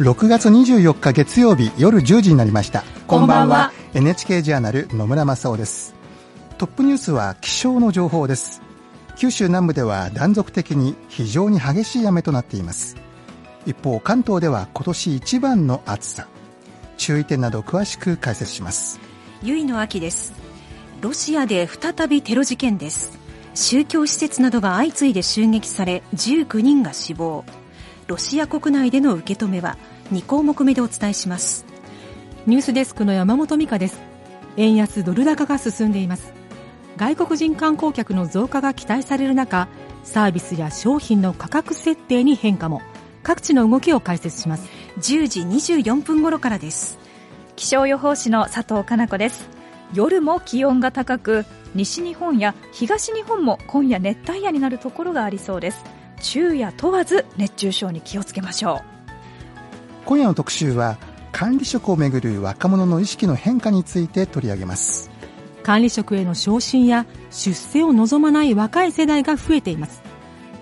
6月24日月曜日夜10時になりました。こんばんは。NHK ジャーナル野村正夫です。トップニュースは気象の情報です。九州南部では断続的に非常に激しい雨となっています。一方関東では今年一番の暑さ。注意点など詳しく解説します。ゆいの秋です。ロシアで再びテロ事件です。宗教施設などが相次いで襲撃され19人が死亡ロシア国内での受け止めは2項目目でお伝えします。ニュースデスクの山本美香です。円安ドル高が進んでいます。外国人観光客の増加が期待される中サービスや商品の価格設定に変化も。各地の動きを解説します。10時24分頃からです。気象予報士の佐藤かな子です。夜も気温が高く西日本や東日本も今夜熱帯夜になるところがありそうです昼夜問わず熱中症に気をつけましょう。今夜の特集は管理職をめぐる若者の意識の変化について取り上げます。管理職への昇進や出世を望まない若い世代が増えています。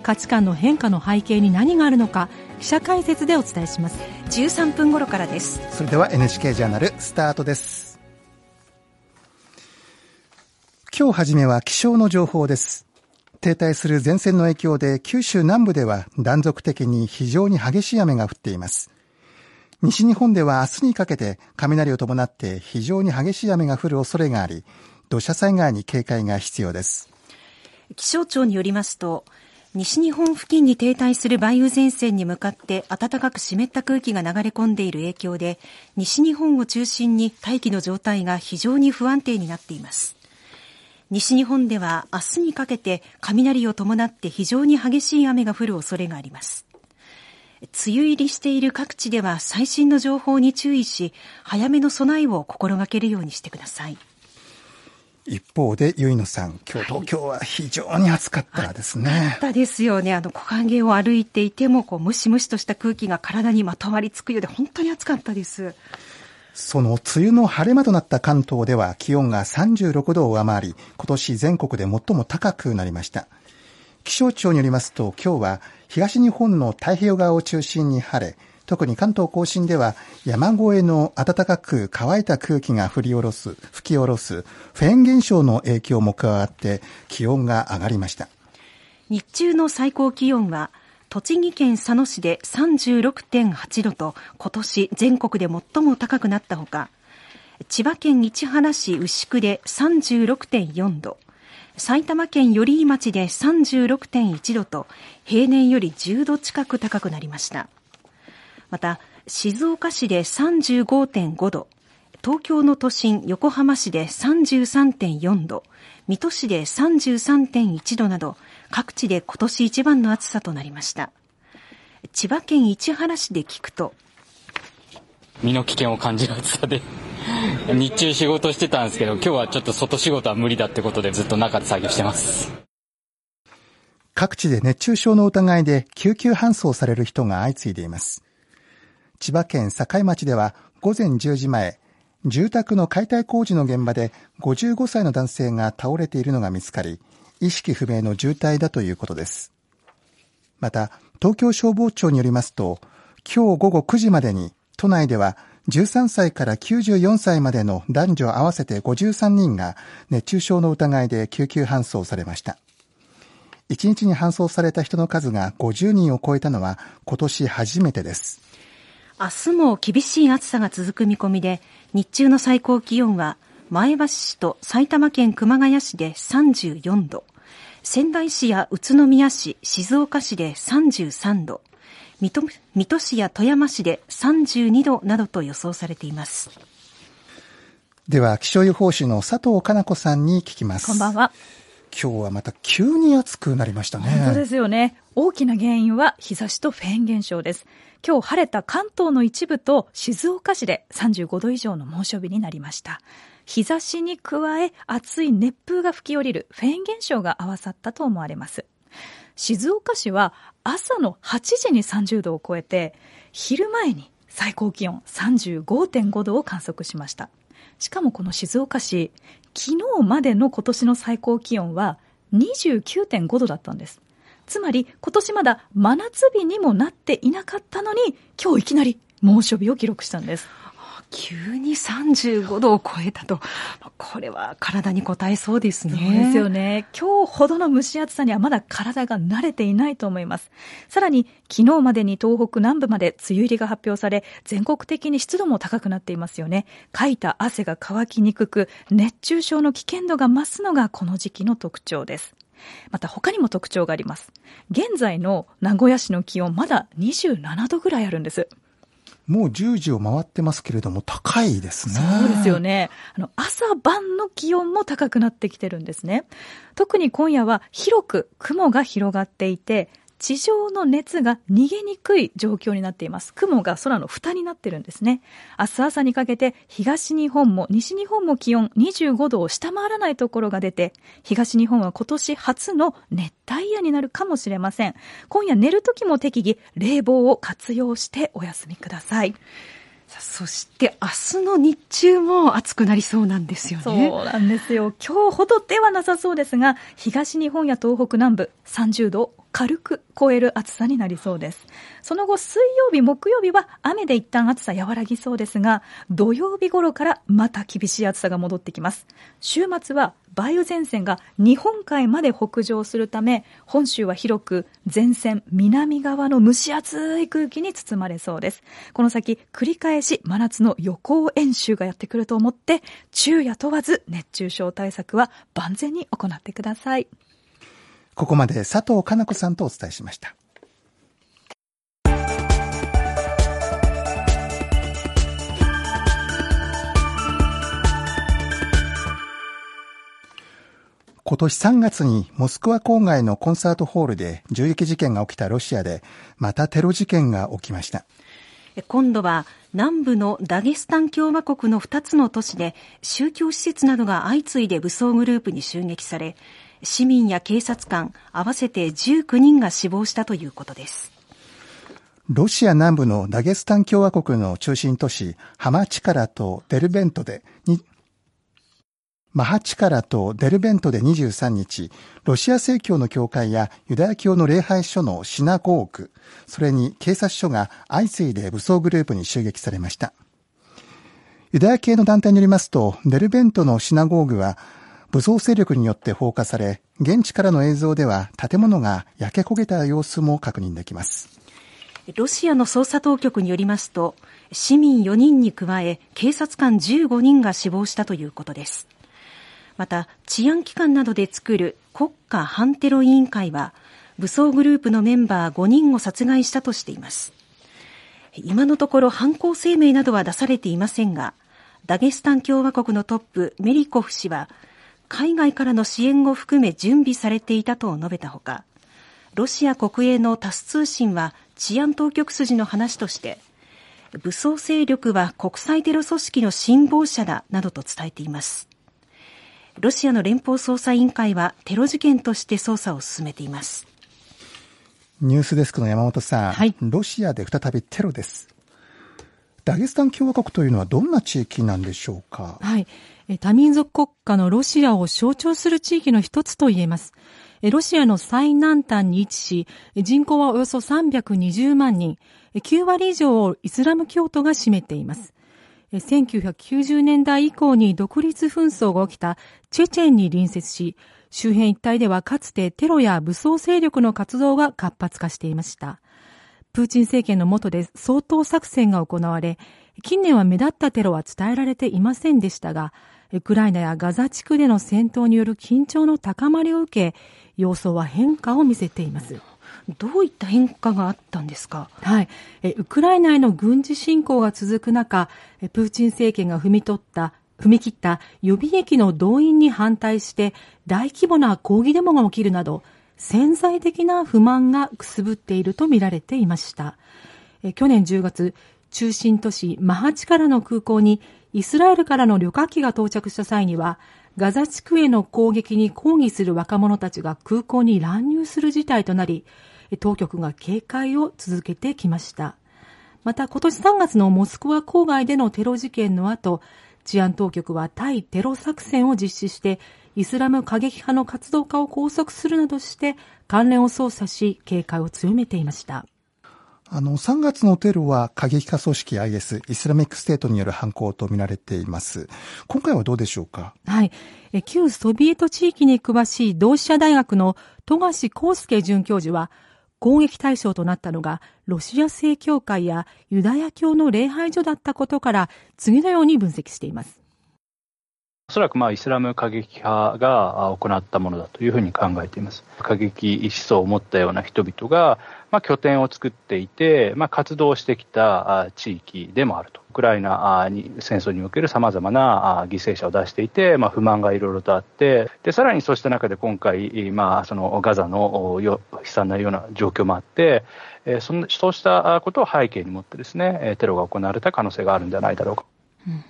価値観の変化の背景に何があるのか記者解説でお伝えします。13分頃からです。それでは NHK ジャーナルスタートです。今日初めは気象の情報です停滞する前線の影響で九州南部では断続的に非常に激しい雨が降っています。西日本では明日にかけて雷を伴って非常に激しい雨が降る恐れがあり土砂災害に警戒が必要です。気象庁によりますと西日本付近に停滞する梅雨前線に向かって暖かく湿った空気が流れ込んでいる影響で西日本を中心に大気の状態が非常に不安定になっています。西日本では明日にかけて雷を伴って非常に激しい雨が降る恐れがあります梅雨入りしている各地では最新の情報に注意し早めの備えを心がけるようにしてください一方で、ゆいのさん、今日東京は非常に暑かったですね。暑かったですよね。あの、木陰を歩いていても、こう、ムシムシとした空気が体にまとわりつくようで、本当に暑かったです。その梅雨の晴れ間となった関東では気温が36度を上回り、今年全国で最も高くなりました。気象庁によりますと、今日は東日本の太平洋側を中心に晴れ、特に関東甲信では山越えの暖かく乾いた空気が降り下ろす、吹き下ろすフェーン現象の影響も加わって気温が上がりました。日中の最高気温は栃木県佐野市で36.8度と今年全国で最も高くなったほか、千葉県市原市牛久で36.4度、埼玉県寄居町で36.1度と平年より10度近く高くなりました。また静岡市で35.5度東京の都心横浜市で33.4度水戸市で33.1度など各地で今年一番の暑さとなりました。千葉県市原市で聞くと身の危険を感じる暑さで 日中仕事してたんですけど今日はちょっと外仕事は無理だってことでずっと中で作業してます。各地で熱中症の疑いで救急搬送される人が相次いでいます。千葉県境町では午前10時前、住宅の解体工事の現場で55歳の男性が倒れているのが見つかり、意識不明の重体だということです。また、東京消防庁によりますと、今日午後9時までに都内では13歳から94歳までの男女合わせて53人が熱中症の疑いで救急搬送されました。1日に搬送された人の数が50人を超えたのは今年初めてです。明日も厳しい暑さが続く見込みで、日中の最高気温は前橋市と埼玉県熊谷市で34度、仙台市や宇都宮市、静岡市で33度、水戸水戸市や富山市で32度などと予想されています。では、気象予報士の佐藤かな子さんに聞きます。こんばんは。今日はまた急に暑くなりましたね。本当ですよね。大きな原因は日差しとフェーン現象です。今日晴れた関東の一部と静岡市で35度以上の猛暑日になりました。日差しに加え暑い熱風が吹き降りるフェーン現象が合わさったと思われます。静岡市は朝の8時に30度を超えて、昼前に最高気温35.5度を観測しました。しかもこの静岡市、昨日までの今年の最高気温は29.5度だったんです。つまり今年まだ真夏日にもなっていなかったのに、今日いきなり猛暑日を記録したんです。急に35度を超えたと、これは体に応えそうですね。そうですよね。今日ほどの蒸し暑さにはまだ体が慣れていないと思います。さらに、昨日までに東北南部まで梅雨入りが発表され、全国的に湿度も高くなっていますよね。かいた汗が乾きにくく、熱中症の危険度が増すのがこの時期の特徴です。また他にも特徴があります。現在の名古屋市の気温まだ27度ぐらいあるんです。もう10時を回ってますけれども、高いですね。そうですよね。あの、朝晩の気温も高くなってきてるんですね。特に今夜は広く雲が広がっていて、地上の熱が逃げにくい状況になっています。雲が空の蓋になってるんですね。明日朝にかけて東日本も西日本も気温25度を下回らないところが出て、東日本は今年初の熱帯夜になるかもしれません。今夜寝る時も適宜冷房を活用してお休みください。そして明日の日中も暑くなりそうなんですよね。そうなんですよ。今日ほどではなさそうですが、東日本や東北南部30度軽く超える暑さになりそうです。その後、水曜日、木曜日は雨で一旦暑さ和らぎそうですが、土曜日頃からまた厳しい暑さが戻ってきます。週末は梅雨前線が日本海まで北上するため、本州は広く前線南側の蒸し暑い空気に包まれそうです。この先、繰り返し真夏の予行演習がやってくると思って、昼夜問わず熱中症対策は万全に行ってください。ここまで佐藤かな子さんとお伝えしました。今年3月にモスクワ郊外のコンサートホールで銃撃事件が起きたロシアでまたテロ事件が起きました今度は南部のダゲスタン共和国の2つの都市で宗教施設などが相次いで武装グループに襲撃され市民や警察官合わせて19人が死亡したということです。ロシア南部のダゲスタン共和国の中心都市ハマチカラとデルベントでマハチカラとデルベントで23日、ロシア正教の教会やユダヤ教の礼拝所のシナゴーク、それに警察署が相次いで武装グループに襲撃されました。ユダヤ系の団体によりますと、デルベントのシナゴーグは武装勢力によって放火され、現地からの映像では建物が焼け焦げた様子も確認できます。ロシアの捜査当局によりますと、市民4人に加え、警察官15人が死亡したということです。また、治安機関などで作る国家反テロ委員会は、武装グループのメンバー5人を殺害したとしています。今のところ犯行声明などは出されていませんが、ダゲスタン共和国のトップ、メリコフ氏は、海外からの支援を含め準備されていたと述べたほか、ロシア国営のタス通信は治安当局筋の話として、武装勢力は国際テロ組織の信望者だなどと伝えています。ロシアの連邦捜査委員会はテロ事件として捜査を進めています。ニュースデスクの山本さん、はい、ロシアで再びテロです。ダゲスタン共和国というのはどんな地域なんでしょうか？はい。多民族国家のロシアを象徴する地域の一つと言えます。ロシアの最南端に位置し、人口はおよそ320万人、9割以上をイスラム教徒が占めています。1990年代以降に独立紛争が起きたチェチェンに隣接し、周辺一帯ではかつてテロや武装勢力の活動が活発化していました。プーチン政権の下で掃討作戦が行われ、近年は目立ったテロは伝えられていませんでしたが、ウクライナやガザ地区での戦闘による緊張の高まりを受け、様相は変化を見せています。どういった変化があったんですか？はい。ウクライナへの軍事侵攻が続く中、プーチン政権が踏み取った踏み切った予備役の動員に反対して大規模な抗議デモが起きるなど潜在的な不満がくすぶっているとみられていました。去年10月、中心都市マハチからの空港にイスラエルからの旅客機が到着した際には、ガザ地区への攻撃に抗議する若者たちが空港に乱入する事態となり、当局が警戒を続けてきました。また今年3月のモスクワ郊外でのテロ事件の後、治安当局は対テロ作戦を実施して、イスラム過激派の活動家を拘束するなどして、関連を捜査し、警戒を強めていました。あの、3月のテロは過激派組織 IS、イスラミックステートによる犯行とみられています。今回はどうでしょうか？はい。旧ソビエト地域に詳しい同志社大学の富樫康介准教授は、攻撃対象となったのがロシア正教会やユダヤ教の礼拝所だったことから次のように分析しています。おそらくまあイスラム過激派が行ったものだというふうに考えています。過激思想を持ったような人々が、まあ、拠点を作っていて、まあ、活動してきた地域でもあると。ウクライナに戦争におけるさまざまな犠牲者を出していて、まあ、不満がいろいろとあって、でさらにそうした中で今回、まあ、そのガザの悲惨なような状況もあって、そそうしたことを背景に持ってですね、テロが行われた可能性があるんじゃないだろうか。うん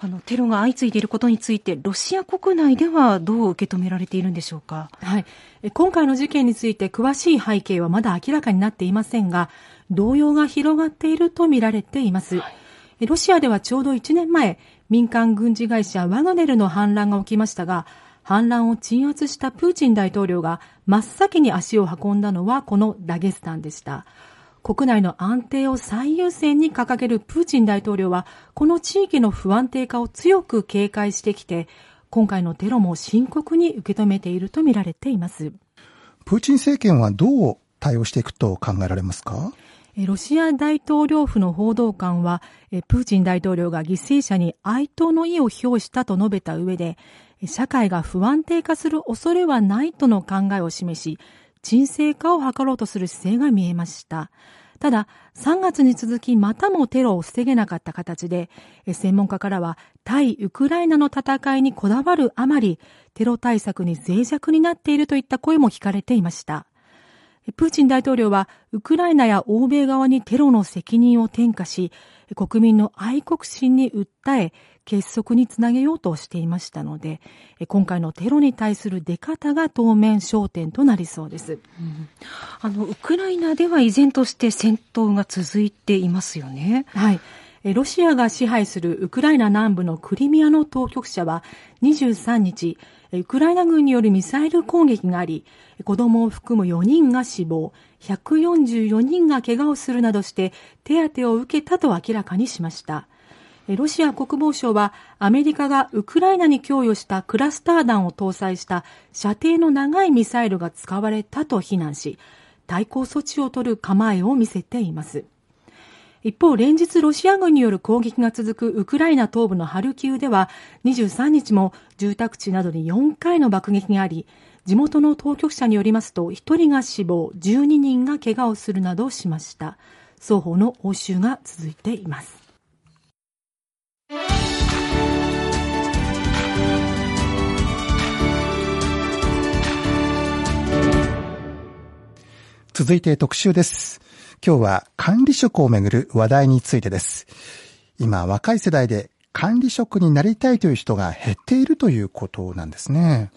あのテロが相次いでいることについて、ロシア国内ではどう受け止められているんでしょうか？はい。今回の事件について詳しい背景はまだ明らかになっていませんが、動揺が広がっているとみられています。はい、ロシアではちょうど1年前、民間軍事会社ワグネルの反乱が起きましたが、反乱を鎮圧したプーチン大統領が真っ先に足を運んだのはこのダゲスタンでした。国内の安定を最優先に掲げるプーチン大統領は、この地域の不安定化を強く警戒してきて、今回のテロも深刻に受け止めているとみられています。プーチン政権はどう対応していくと考えられますか？ロシア大統領府の報道官は、プーチン大統領が犠牲者に哀悼の意を表したと述べた上で、社会が不安定化する恐れはないとの考えを示し、沈静化を図ろうとする姿勢が見えました。ただ、3月に続きまたもテロを防げなかった形で、専門家からは対ウクライナの戦いにこだわるあまり、テロ対策に脆弱になっているといった声も聞かれていました。プーチン大統領はウクライナや欧米側にテロの責任を転嫁し、国民の愛国心に訴え、結束につなげようとしていましたので、今回のテロに対する出方が当面焦点となりそうです。うん、あの、ウクライナでは依然として戦闘が続いていますよね。はい。ロシアが支配するウクライナ南部のクリミアの当局者は23日、ウクライナ軍によるミサイル攻撃があり、子供を含む4人が死亡、144人が怪我をするなどして手当を受けたと明らかにしました。ロシア国防省はアメリカがウクライナに供与したクラスター弾を搭載した射程の長いミサイルが使われたと非難し、対抗措置を取る構えを見せています。一方、連日ロシア軍による攻撃が続くウクライナ東部のハルキウでは、23日も住宅地などに4回の爆撃があり、地元の当局者によりますと、1人が死亡、12人が怪我をするなどしました。双方の応酬が続いています。続いて特集です。今日は管理職をめぐる話題についてです。今、若い世代で管理職になりたいという人が減っているということなんですね。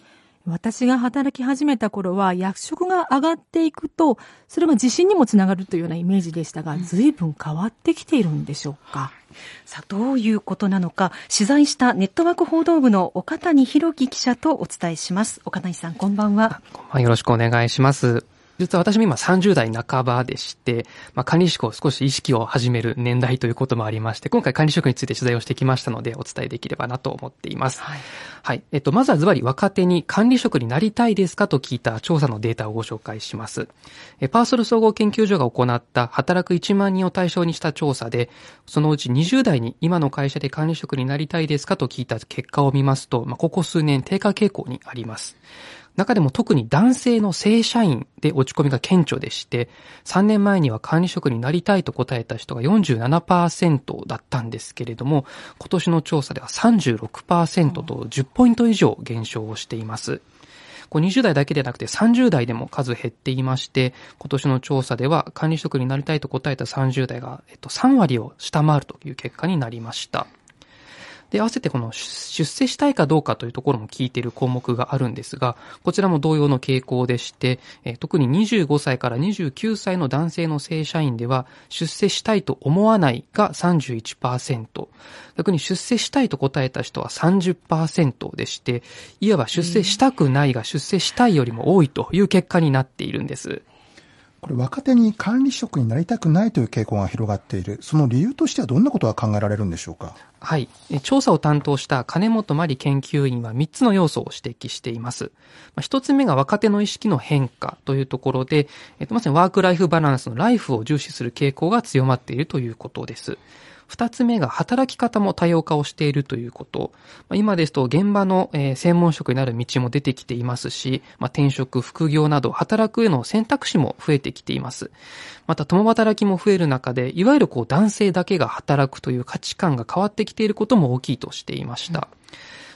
私が働き始めた頃は役職が上がっていくと、それが自信にもつながるというようなイメージでしたが、随分変わってきているんでしょうか？さあ、どういうことなのか、取材したネットワーク報道部の岡谷博樹記者とお伝えします。岡谷さん、こんばんは。こんばんは。よろしくお願いします。実は私も今30代半ばでして、まあ、管理職を少し意識を始める年代ということもありまして、今回管理職について取材をしてきましたので、お伝えできればなと思っています。はい。はい。えっと、まずはズバリ若手に管理職になりたいですかと聞いた調査のデータをご紹介します。えパーソル総合研究所が行った働く1万人を対象にした調査で、そのうち20代に今の会社で管理職になりたいですかと聞いた結果を見ますと、まあ、ここ数年低下傾向にあります。中でも特に男性の正社員で落ち込みが顕著でして、3年前には管理職になりたいと答えた人が47%だったんですけれども、今年の調査では36%と10ポイント以上減少をしています。20代だけでなくて30代でも数減っていまして、今年の調査では管理職になりたいと答えた30代が、えっと、3割を下回るという結果になりました。で、合わせてこの出世したいかどうかというところも聞いている項目があるんですが、こちらも同様の傾向でして、特に25歳から29歳の男性の正社員では、出世したいと思わないが31%、逆に出世したいと答えた人は30%でして、いわば出世したくないが出世したいよりも多いという結果になっているんです。これ若手に管理職になりたくないという傾向が広がっている。その理由としてはどんなことが考えられるんでしょうか？はい。調査を担当した金本真理研究員は3つの要素を指摘しています。1つ目が若手の意識の変化というところで、えっと、まさにワークライフバランスのライフを重視する傾向が強まっているということです。二つ目が働き方も多様化をしているということ。今ですと現場の専門職になる道も出てきていますし、まあ、転職、副業など働くへの選択肢も増えてきています。また共働きも増える中で、いわゆるこう男性だけが働くという価値観が変わってきていることも大きいとしていました。うん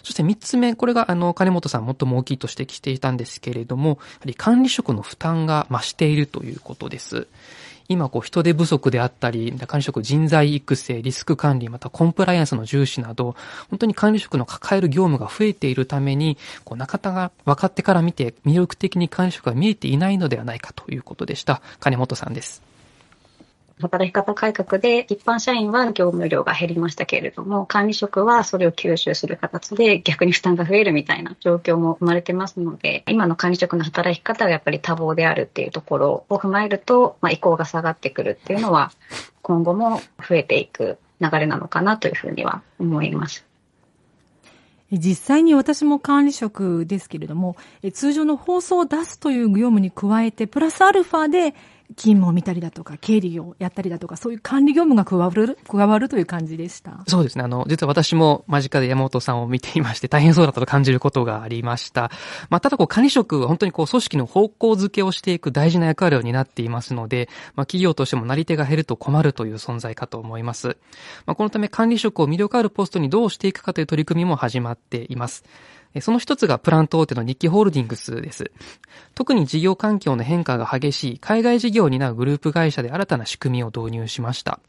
そして三つ目、これがあの、金本さん最も大きいと指摘していたんですけれども、やはり管理職の負担が増しているということです。今、こう、人手不足であったり、管理職人材育成、リスク管理、またコンプライアンスの重視など、本当に管理職の抱える業務が増えているために、こう、中田が分かってから見て、魅力的に管理職が見えていないのではないかということでした。金本さんです。働き方改革で一般社員は業務量が減りましたけれども、管理職はそれを吸収する形で逆に負担が増えるみたいな状況も生まれてますので、今の管理職の働き方はやっぱり多忙であるっていうところを踏まえると、まあ、意向が下がってくるっていうのは、今後も増えていく流れなのかなというふうには思います。実際に私も管理職ですけれども、通常の放送を出すという業務に加えて、プラスアルファで勤務を見たりだとか、経理をやったりだとか、そういう管理業務が加わる、加わるという感じでした。そうですね。あの、実は私も間近で山本さんを見ていまして、大変そうだったと感じることがありました。まあ、ただこう、管理職は本当にこう、組織の方向づけをしていく大事な役割を担っていますので、まあ、企業としてもなり手が減ると困るという存在かと思います。まあ、このため管理職を魅力あるポストにどうしていくかという取り組みも始まっています。その一つがプラント大手の日記ホールディングスです。特に事業環境の変化が激しい海外事業を担うグループ会社で新たな仕組みを導入しました。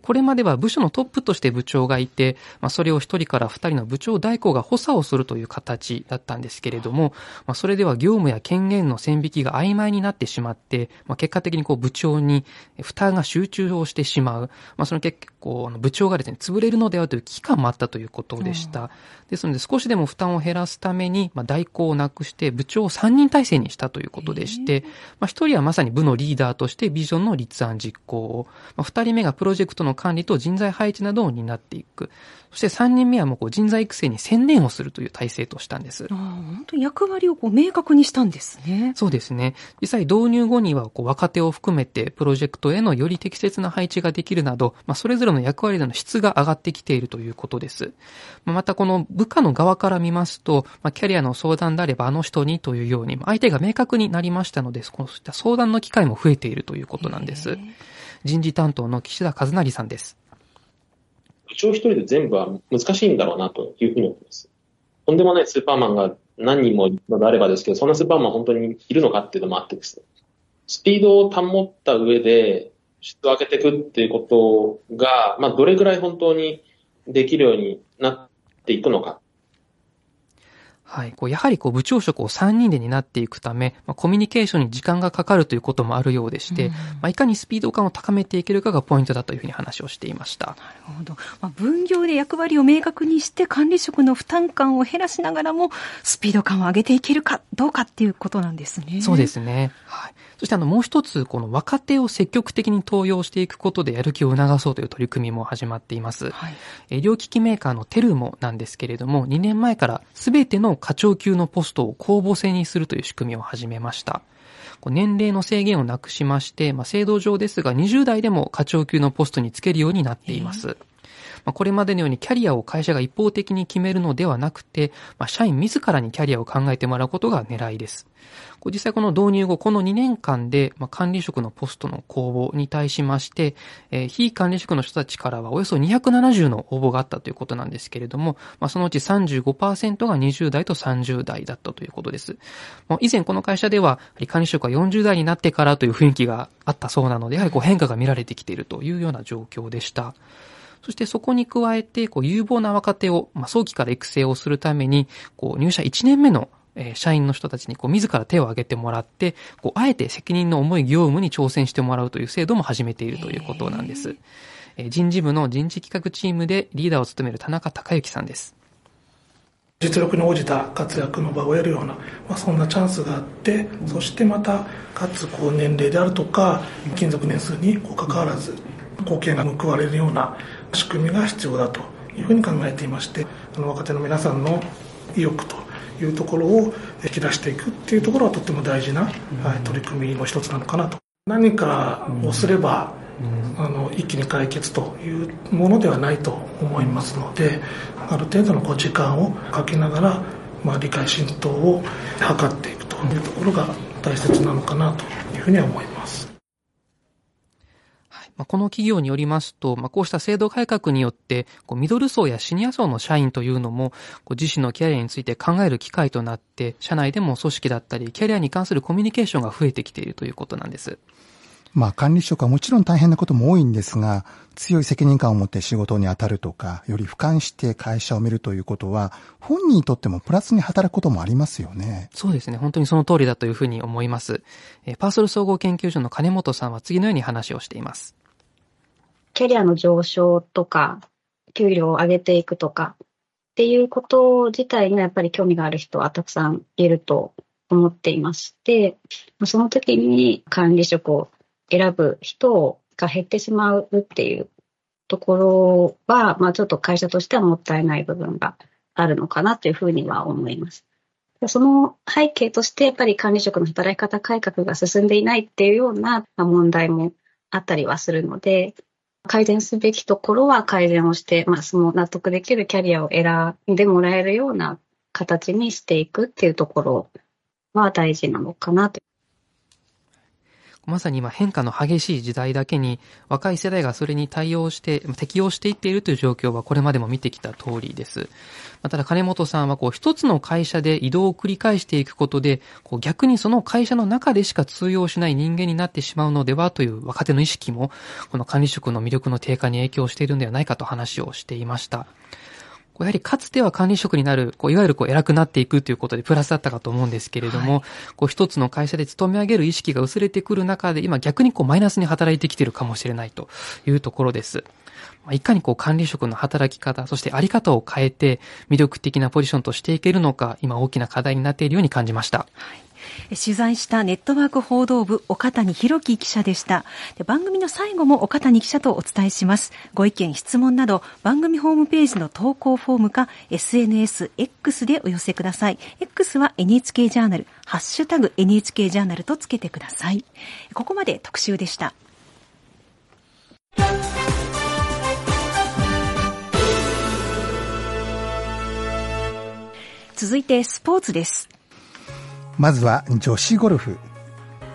これまでは部署のトップとして部長がいて、まあ、それを一人から二人の部長代行が補佐をするという形だったんですけれども、まあ、それでは業務や権限の線引きが曖昧になってしまって、まあ、結果的にこう部長に負担が集中をしてしまう。まあ、その結構、部長がですね、潰れるのではという危機感もあったということでした。ですので、少しでも負担を減らすために、まあ、代行をなくして部長を3人体制にしたということでして、まあ、1人はまさに部のリーダーとしてビジョンの立案実行を、まあ、2人目がプロジェクトの管理と人材配置などを担っていく。そして3人目はもうこう人材育成に専念をするという体制としたんです。あ本当に役割をこう明確にしたんですね。そうですね。実際導入後にはこう若手を含めてプロジェクトへのより適切な配置ができるなど、まあ、それぞれの役割での質が上がってきているということです。またこの部下の側から見ますと、まあ、キャリアの相談であればあの人にというように、相手が明確になりましたので、そうした相談の機会も増えているということなんです。人事担当の岸田和成さんです。部長一人で全部は難しいんだろうなというふうに思います。とんでもないスーパーマンが何人もあればですけど、そんなスーパーマン本当にいるのかっていうのもあってですね。スピードを保った上で質を上げていくっていうことが、まあ、どれぐらい本当にできるようになっていくのか。はい。こうやはりこう部長職を3人で担っていくため、まあ、コミュニケーションに時間がかかるということもあるようでして、うん、まあ、いかにスピード感を高めていけるかがポイントだというふうに話をしていました。なるほど。まあ、分業で役割を明確にして管理職の負担感を減らしながらも、スピード感を上げていけるかどうかっていうことなんですね。そうですね。はい。そしてあのもう一つ、この若手を積極的に登用していくことでやる気を促そうという取り組みも始まっています。はい、医療機器メーカーのテルモなんですけれども、2年前から全ての課長級のポストを公募制にするという仕組みを始めました。年齢の制限をなくしまして、まあ、制度上ですが20代でも課長級のポストにつけるようになっています。まあ、これまでのようにキャリアを会社が一方的に決めるのではなくて、まあ、社員自らにキャリアを考えてもらうことが狙いです。実際この導入後、この2年間で、まあ、管理職のポストの公募に対しまして、えー、非管理職の人たちからはおよそ270の応募があったということなんですけれども、まあ、そのうち35%が20代と30代だったということです。まあ、以前この会社では、管理職は40代になってからという雰囲気があったそうなので、やはりこう変化が見られてきているというような状況でした。そしてそこに加えて、こう、有望な若手を、まあ、早期から育成をするために、こう、入社1年目のえー、社員の人たちにこう自ら手を挙げてもらって、こうあえて責任の重い業務に挑戦してもらうという制度も始めているということなんです。えー、人事部の人事企画チームでリーダーを務める田中隆之さんです。実力に応じた活躍の場を得るような、まあ、そんなチャンスがあってそしてまたかつこう年齢であるとか勤続年数にこう関わらず貢献が報われるような仕組みが必要だというふうに考えていましてあの若手の皆さんの意欲というところを引き出していくっていうところはとっても大事な、はい、取り組みの一つなのかなと。何かをすればあの一気に解決というものではないと思いますのである程度のこう時間をかけながら、まあ、理解浸透を図っていくというところが大切なのかなというふうには思います。この企業によりますと、まあ、こうした制度改革によって、こうミドル層やシニア層の社員というのも、こう自身のキャリアについて考える機会となって、社内でも組織だったり、キャリアに関するコミュニケーションが増えてきているということなんです。まあ管理職はもちろん大変なことも多いんですが、強い責任感を持って仕事に当たるとか、より俯瞰して会社を見るということは、本人にとってもプラスに働くこともありますよね。そうですね。本当にその通りだというふうに思います。パーソル総合研究所の金本さんは次のように話をしています。キャリアの上昇とか、給料を上げていくとか、っていうこと自体にはやっぱり興味がある人はたくさんいると思っていまして、その時に管理職を選ぶ人が減ってしまうっていうところは、まあ、ちょっと会社としてはもったいない部分があるのかなというふうには思います。その背景として、やっぱり管理職の働き方改革が進んでいないっていうような問題もあったりはするので、改善すべきところは改善をして、まあ、その納得できるキャリアを選んでもらえるような形にしていくっていうところは大事なのかなと。まさに今変化の激しい時代だけに若い世代がそれに対応して、適応していっているという状況はこれまでも見てきた通りです。ただ金本さんはこう一つの会社で移動を繰り返していくことで、こう逆にその会社の中でしか通用しない人間になってしまうのではという若手の意識も、この管理職の魅力の低下に影響しているのではないかと話をしていました。やはりかつては管理職になる、こういわゆるこう偉くなっていくということでプラスだったかと思うんですけれども、はい、こう一つの会社で勤め上げる意識が薄れてくる中で、今逆にこうマイナスに働いてきているかもしれないというところです。いかにこう管理職の働き方、そしてあり方を変えて魅力的なポジションとしていけるのか、今大きな課題になっているように感じました。はい取材したネットワーク報道部岡谷博樹記者でした。で番組の最後も岡谷記者とお伝えします。ご意見質問など番組ホームページの投稿フォームか SNSX でお寄せください。X は NHK ジャーナルハッシュタグ NHK ジャーナルとつけてください。ここまで特集でした。続いてスポーツです。まずは女子ゴルフ。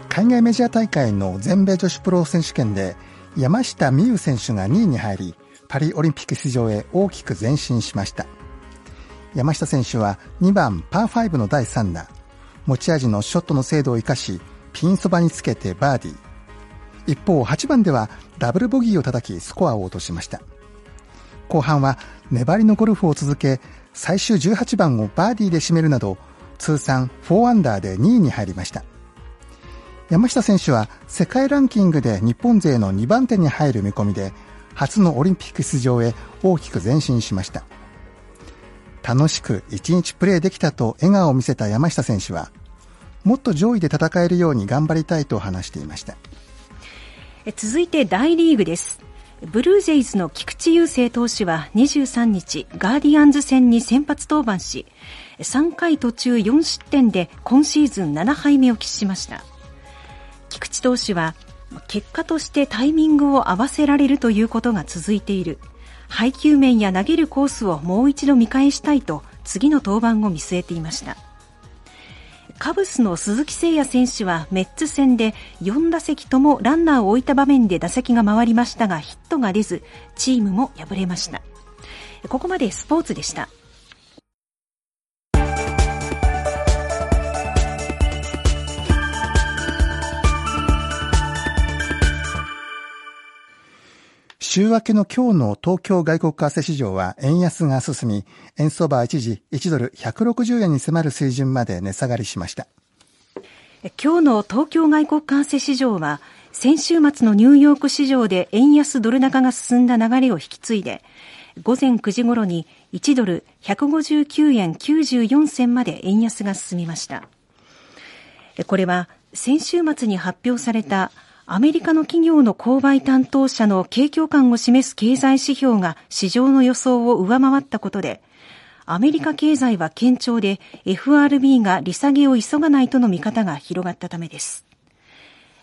海外メジャー大会の全米女子プロ選手権で山下美夢選手が2位に入り、パリオリンピック出場へ大きく前進しました。山下選手は2番パー5の第3打、持ち味のショットの精度を生かし、ピンそばにつけてバーディー。一方、8番ではダブルボギーを叩きスコアを落としました。後半は粘りのゴルフを続け、最終18番をバーディーで締めるなど、通算4アンダーで2位に入りました。山下選手は世界ランキングで日本勢の2番手に入る見込みで初のオリンピック出場へ大きく前進しました。楽しく一日プレーできたと笑顔を見せた山下選手はもっと上位で戦えるように頑張りたいと話していました。続いて大リーグです。ブルージェイズの菊池雄星投手は23日ガーディアンズ戦に先発登板し3回途中4失点で今シーズン7敗目を喫しました。菊池投手は結果としてタイミングを合わせられるということが続いている。配球面や投げるコースをもう一度見返したいと次の登板を見据えていました。カブスの鈴木誠也選手はメッツ戦で4打席ともランナーを置いた場面で打席が回りましたがヒットが出ずチームも敗れました。ここまでスポーツでした。週明けの今日の東京外国為替市場は円安が進み、円相場は一時1ドル160円に迫る水準まで値下がりしました。今日の東京外国為替市場は、先週末のニューヨーク市場で円安ドル高が進んだ流れを引き継いで、午前9時ごろに1ドル159円94銭まで円安が進みました。これは先週末に発表されたアメリカの企業の購買担当者の景況感を示す経済指標が市場の予想を上回ったことで、アメリカ経済は堅調で FRB が利下げを急がないとの見方が広がったためです。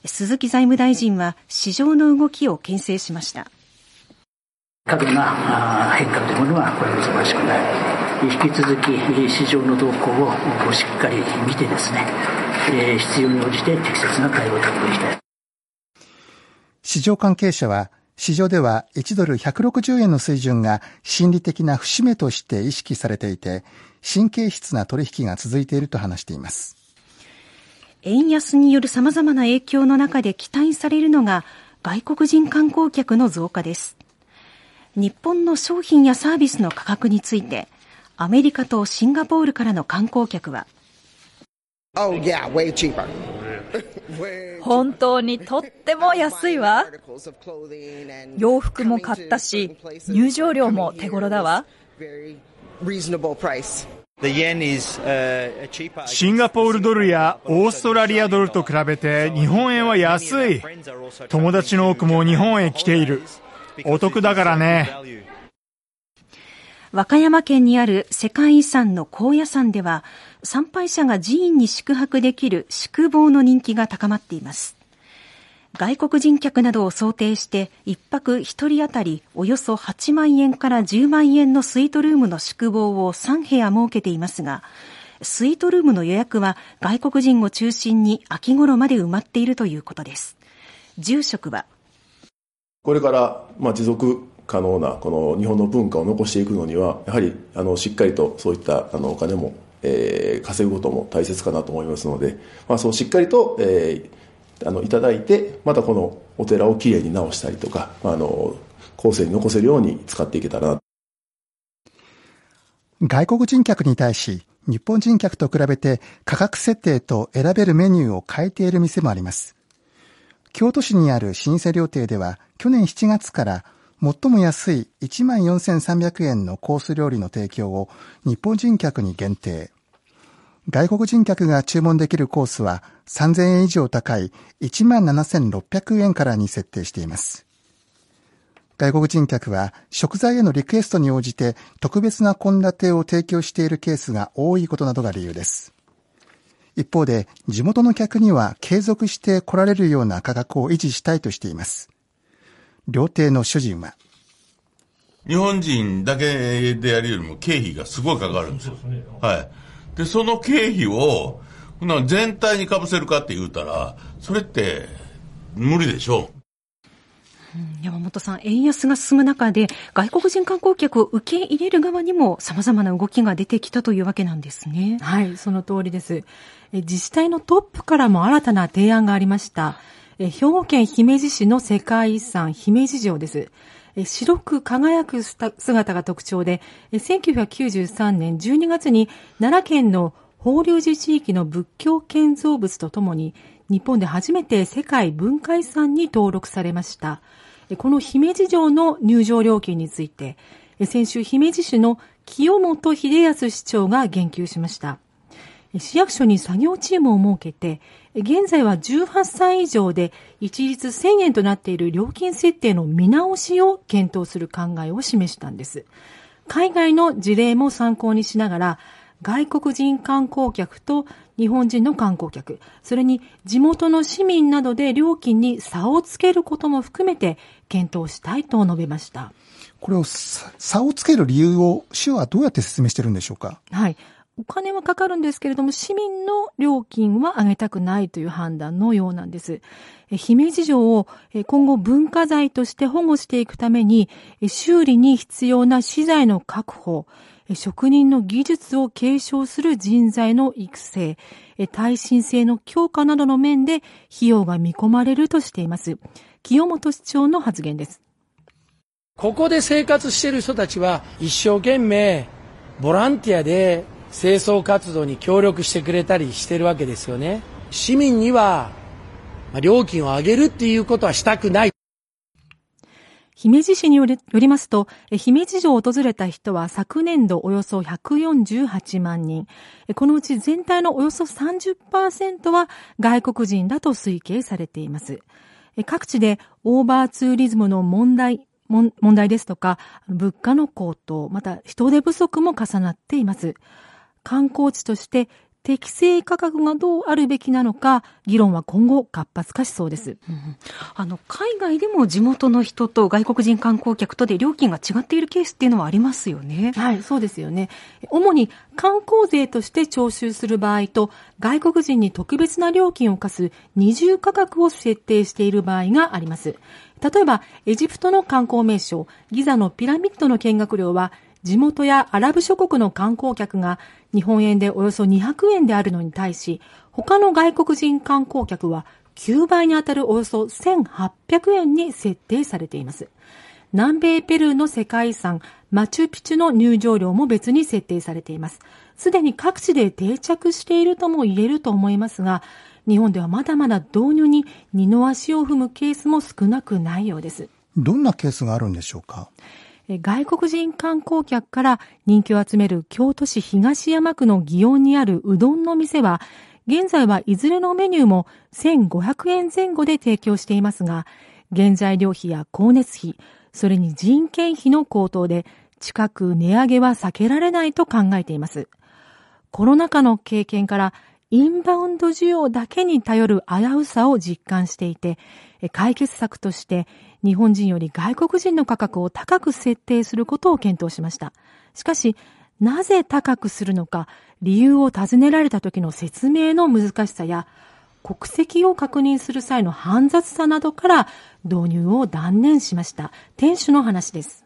鈴木財務大臣は市場の動きを牽制しました。過度な変化というものはこれは難しくない。引き続き市場の動向をしっかり見てですね、必要に応じて適切な対応を取っていきたい。市場関係者は、市場では1ドル160円の水準が心理的な節目として意識されていて、神経質な取引が続いていると話しています。円安による様々な影響の中で期待されるのが外国人観光客の増加です。日本の商品やサービスの価格について、アメリカとシンガポールからの観光客は、Oh, yeah, way cheaper. 本当にとっても安いわ。洋服も買ったし、入場料も手頃だわ。シンガポールドルやオーストラリアドルと比べて日本円は安い。友達の多くも日本へ来ている。お得だからね。和歌山県にある世界遺産の高野山では、参拝者が寺院に宿泊できる宿坊の人気が高まっています。外国人客などを想定して1泊1人当たりおよそ8万円から10万円のスイートルームの宿坊を3部屋設けていますが、スイートルームの予約は外国人を中心に秋頃まで埋まっているということです。住職は？これから、まあ、持続可能なこの日本の文化を残していくのにはやはりあのしっかりとそういったあのお金もえー、稼ぐことも大切かなと思いますので、まあ、そうしっかりと、えー、あのいただいてまたこのお寺をきれいに直したりとか、まあ、あの後世に残せるように使っていけたらな外国人客に対し日本人客と比べて価格設定と選べるメニューを変えている店もあります。京都市にある老舗料亭では去年7月から最も安い14,300円のコース料理の提供を日本人客に限定。外国人客が注文できるコースは3000円以上高い17,600円からに設定しています。外国人客は食材へのリクエストに応じて特別な献立を提供しているケースが多いことなどが理由です。一方で地元の客には継続して来られるような価格を維持したいとしています。料亭の主人は日本人だけでやるよりも経費がすごいかかるんですよ。はい。で、その経費を、全体にかぶせるかって言うたら、それって無理でしょう。山本さん、円安が進む中で、外国人観光客を受け入れる側にも様々な動きが出てきたというわけなんですね。はい、その通りです。自治体のトップからも新たな提案がありました。え兵庫県姫路市の世界遺産姫路城です。白く輝く姿が特徴で、1993年12月に奈良県の法隆寺地域の仏教建造物とともに、日本で初めて世界文化遺産に登録されました。この姫路城の入場料金について、先週姫路市の清本秀康市長が言及しました。市役所に作業チームを設けて、現在は18歳以上で一律1000円となっている料金設定の見直しを検討する考えを示したんです。海外の事例も参考にしながら、外国人観光客と日本人の観光客、それに地元の市民などで料金に差をつけることも含めて検討したいと述べました。これを差をつける理由を市はどうやって説明してるんでしょうか？はい。お金はかかるんですけれども、市民の料金は上げたくないという判断のようなんです。姫路城を今後文化財として保護していくために、修理に必要な資材の確保、職人の技術を継承する人材の育成、耐震性の強化などの面で費用が見込まれるとしています。清本市長の発言です。ここで生活している人たちは一生懸命ボランティアで清掃活動に協力してくれたりしてるわけですよね。市民には、まあ、料金を上げるっていうことはしたくない。姫路市によりますと、姫路城を訪れた人は昨年度およそ148万人。このうち全体のおよそ30%は外国人だと推計されています。各地でオーバーツーリズムの問題、問題ですとか、物価の高騰、また人手不足も重なっています。観光地として適正価格がどうあるべきなのか、議論は今後活発化しそうです。うん、あの、海外でも地元の人と外国人観光客とで料金が違っているケースっていうのはありますよね。はい、そうですよね。主に観光税として徴収する場合と、外国人に特別な料金を課す二重価格を設定している場合があります。例えば、エジプトの観光名所、ギザのピラミッドの見学料は、地元やアラブ諸国の観光客が日本円でおよそ200円であるのに対し、他の外国人観光客は9倍にあたるおよそ1800円に設定されています。南米ペルーの世界遺産マチュピチュの入場料も別に設定されています。すでに各地で定着しているとも言えると思いますが、日本ではまだまだ導入に二の足を踏むケースも少なくないようです。どんなケースがあるんでしょうか？外国人観光客から人気を集める京都市東山区の祇園にあるうどんの店は、現在はいずれのメニューも1500円前後で提供していますが、原材料費や光熱費、それに人件費の高騰で近く値上げは避けられないと考えています。コロナ禍の経験からインバウンド需要だけに頼る危うさを実感していて、解決策として日本人より外国人の価格を高く設定することを検討しました。しかし、なぜ高くするのか、理由を尋ねられた時の説明の難しさや、国籍を確認する際の煩雑さなどから導入を断念しました。店主の話です。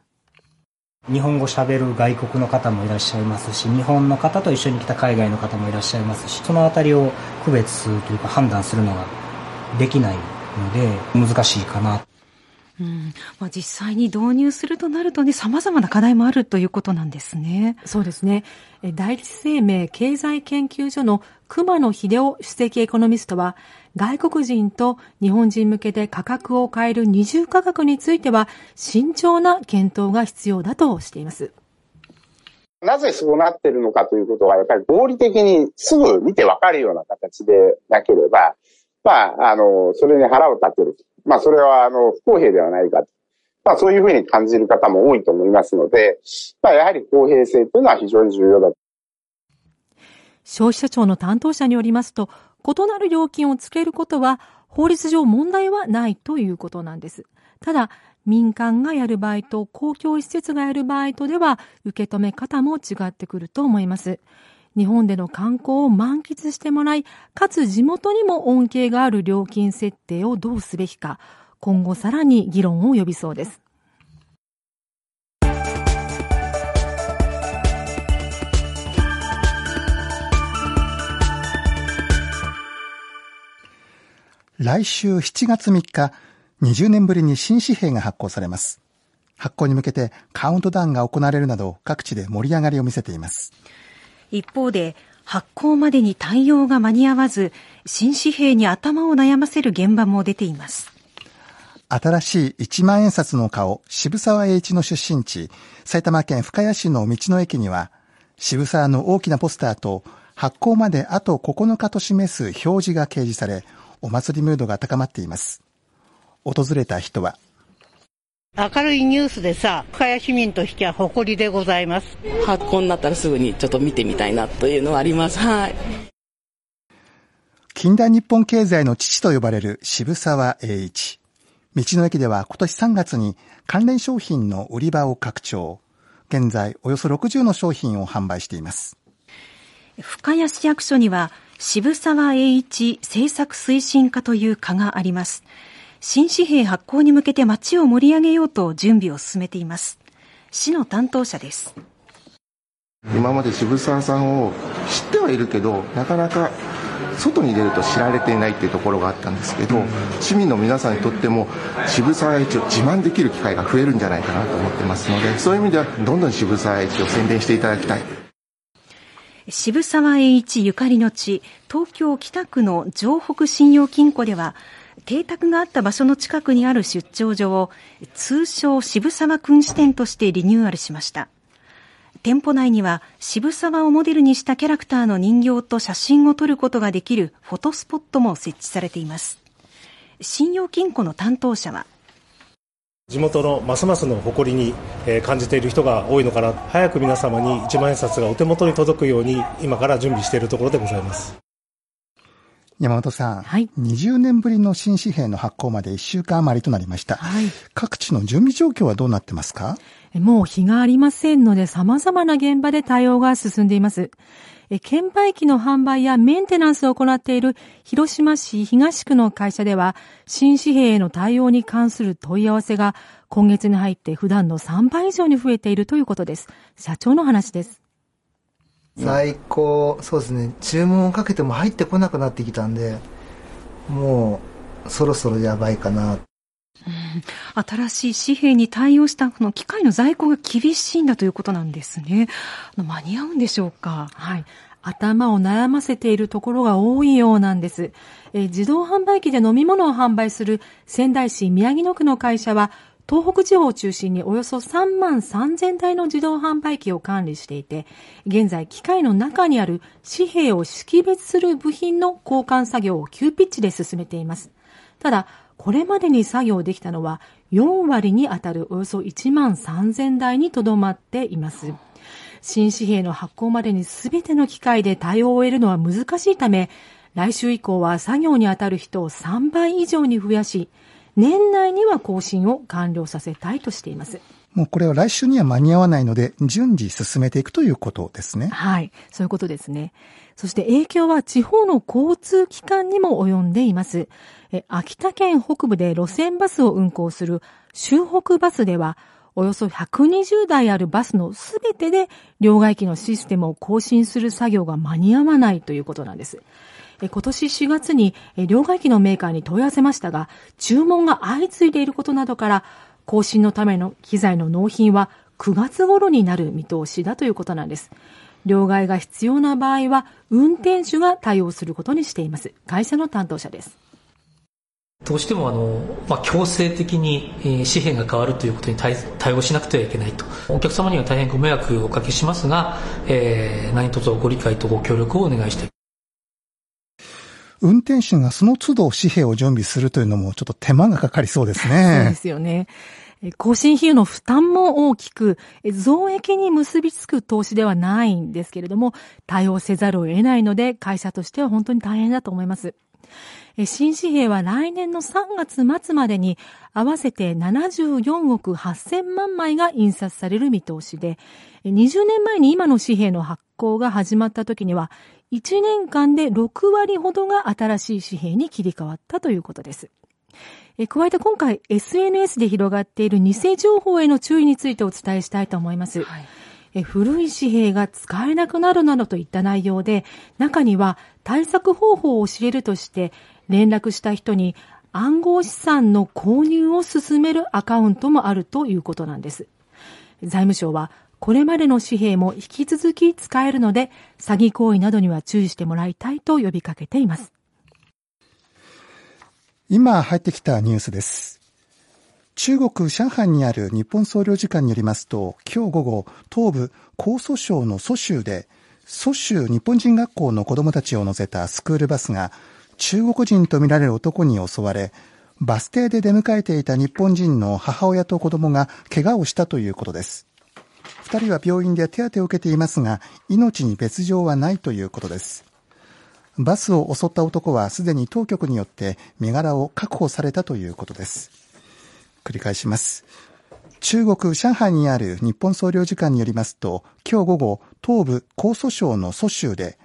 日本語喋る外国の方もいらっしゃいますし、日本の方と一緒に来た海外の方もいらっしゃいますし、そのあたりを区別するというか判断するのができないので、難しいかな。うんまあ、実際に導入するとなるとね、様々な課題もあるということなんですね。そうですね。第一生命経済研究所の熊野秀夫首席エコノミストは、外国人と日本人向けで価格を変える二重価格については、慎重な検討が必要だとしています。なぜそうなってるのかということは、やっぱり合理的にすぐ見てわかるような形でなければ、まあ、あの、それに腹を立てる。まあ、それは、あの、不公平ではないか。まあ、そういうふうに感じる方も多いと思いますので、まあ、やはり公平性というのは非常に重要だ。消費者庁の担当者によりますと、異なる料金をつけることは、法律上問題はないということなんです。ただ、民間がやる場合と公共施設がやる場合とでは、受け止め方も違ってくると思います。日本での観光を満喫してもらい、かつ地元にも恩恵がある料金設定をどうすべきか、今後さらに議論を呼びそうです。来週7月3日、20年ぶりに新紙幣が発行されます。発行に向けてカウントダウンが行われるなど各地で盛り上がりを見せています。一方で、発行までに対応が間に合わず、新紙幣に頭を悩ませる現場も出ています。新しい1万円札の顔、渋沢栄一の出身地、埼玉県深谷市の道の駅には、渋沢の大きなポスターと、発行まであと9日と示す表示が掲示され、お祭りムードが高まっています。訪れた人は、明るいニュースでさ、深谷市民としては誇りでございます。発行になったらすぐにちょっと見てみたいなというのはあります。はい。近代日本経済の父と呼ばれる渋沢栄一。道の駅では今年3月に関連商品の売り場を拡張。現在およそ60の商品を販売しています。深谷市役所には渋沢栄一政策推進課という課があります。新紙幣発行に向けて街を盛り上げようと準備を進めています。市の担当者です。今まで渋沢さんを知ってはいるけど、なかなか外に出ると知られていないっていうところがあったんですけど、市民の皆さんにとっても渋沢栄一を自慢できる機会が増えるんじゃないかなと思ってますので、そういう意味ではどんどん渋沢栄一を宣伝していただきたい。渋沢栄一ゆかりの地、東京北区の城北信用金庫では、邸宅があった場所の近くにある出張所を通称渋沢君支店としてリニューアルしました。店舗内には渋沢をモデルにしたキャラクターの人形と写真を撮ることができるフォトスポットも設置されています。信用金庫の担当者は地元のますますの誇りに感じている人が多いのかな。早く皆様に一万円札がお手元に届くように今から準備しているところでございます。山本さん、はい、20年ぶりの新紙幣の発行まで1週間余りとなりました、はい、各地の準備状況はどうなってますか？もう日がありませんので様々な現場で対応が進んでいます。券売機の販売やメンテナンスを行っている広島市東区の会社では、新紙幣への対応に関する問い合わせが今月に入って普段の3倍以上に増えているということです。社長の話です。在庫、そうですね、注文をかけても入ってこなくなってきたんで、もうそろそろやばいかな。新しい紙幣に対応したこの機械の在庫が厳しいんだということなんですね。間に合うんでしょうか？はい。頭を悩ませているところが多いようなんです。え自動販売機で飲み物を販売する仙台市宮城野区の会社は、東北地方を中心におよそ3万3000台の自動販売機を管理していて、現在機械の中にある紙幣を識別する部品の交換作業を急ピッチで進めています。ただ、これまでに作業できたのは4割にあたるおよそ1万3000台にとどまっています。新紙幣の発行までに全ての機械で対応を得るのは難しいため、来週以降は作業に当たる人を3倍以上に増やし、年内には更新を完了させたいとしています。もうこれは来週には間に合わないので、順次進めていくということですね。はい。そういうことですね。そして影響は地方の交通機関にも及んでいます。秋田県北部で路線バスを運行する周北バスでは、およそ120台あるバスのすべてで両替機のシステムを更新する作業が間に合わないということなんです。今年4月に両替機のメーカーに問い合わせましたが、注文が相次いでいることなどから、更新のための機材の納品は9月頃になる見通しだということなんです。両替が必要な場合は、運転手が対応することにしています。会社の担当者です。どうしてもあの、まあ、強制的に紙幣が変わるということに対対応しなくてはいけないと。お客様には大変ご迷惑をおかけしますが、えー、何卒ご理解とご協力をお願いしたい。運転手がその都度紙幣を準備するというのもちょっと手間がかかりそうですね。そうですよね。更新費用の負担も大きく、増益に結びつく投資ではないんですけれども、対応せざるを得ないので、会社としては本当に大変だと思います。新紙幣は来年の3月末までに合わせて74億8000万枚が印刷される見通しで、20年前に今の紙幣の発行が始まった時には、1年間で6割ほどが新しい紙幣に切り替わったということです。加えて今回 SNS で広がっている偽情報への注意についてお伝えしたいと思います。はい古い紙幣が使えなくなるなどといった内容で、中には対策方法を教えるとして、連絡した人に暗号資産の購入を進めるアカウントもあるということなんです。財務省は、これまでの紙幣も引き続き使えるので、詐欺行為などには注意してもらいたいと呼びかけています。今入ってきたニュースです。中国上海にある日本総領事館によりますと、今日午後、東部江蘇省の蘇州で、蘇州日本人学校の子供たちを乗せたスクールバスが、中国人とみられる男に襲われ、バス停で出迎えていた日本人の母親と子供が怪我をしたということです。二人は病院で手当てを受けていますが、命に別状はないということです。バスを襲った男はすでに当局によって身柄を確保されたということです。繰り返します。中国上海にある日本総領事館によりますと、今日午後、東部江蘇省の蘇州で、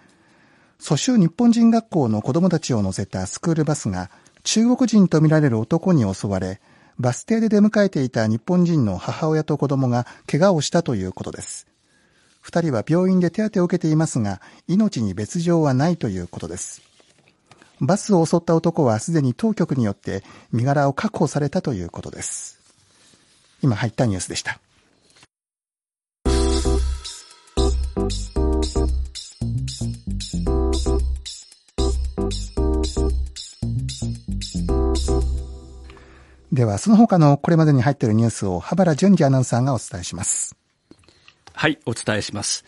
蘇州日本人学校の子供たちを乗せたスクールバスが中国人とみられる男に襲われ、バス停で出迎えていた日本人の母親と子供が怪我をしたということです。二人は病院で手当てを受けていますが、命に別状はないということです。バスを襲った男はすでに当局によって身柄を確保されたということです。今入ったニュースでした。では、その他のこれまでに入っているニュースを、羽原淳二アナウンサーがお伝えします。はい、お伝えします。